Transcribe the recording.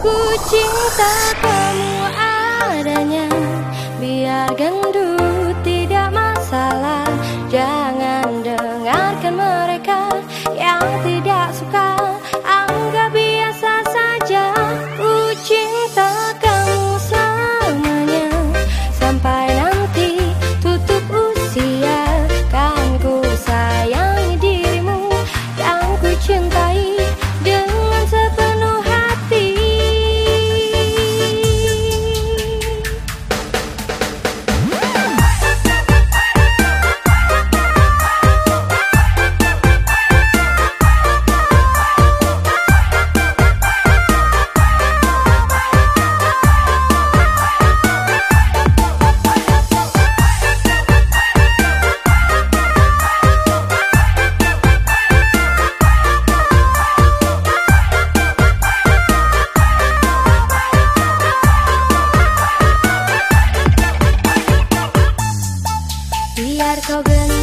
Ku cinta kamu adanya Biar gendut Popüler Kadın